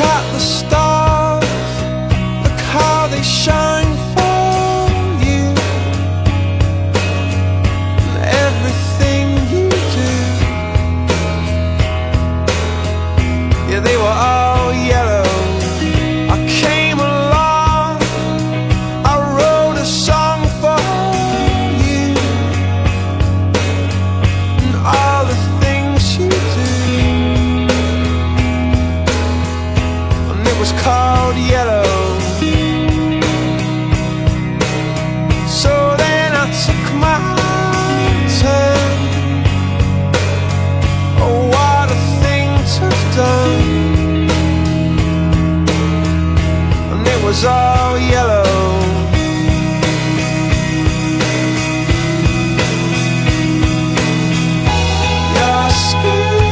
at the stars, look how they shine for you. And everything you do, yeah, they were all yellow. I came. was all yellow. Your skin,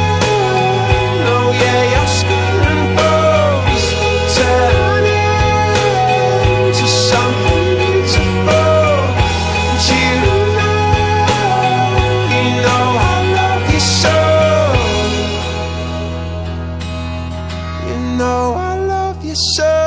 oh yeah, your skin and bones something beautiful. And you know, you know I love you so. You know I love you so.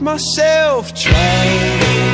myself trying